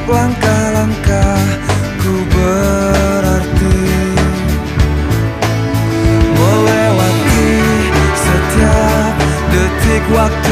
Setiap langkah-langkah ku berarti. Melewati setiap detik waktu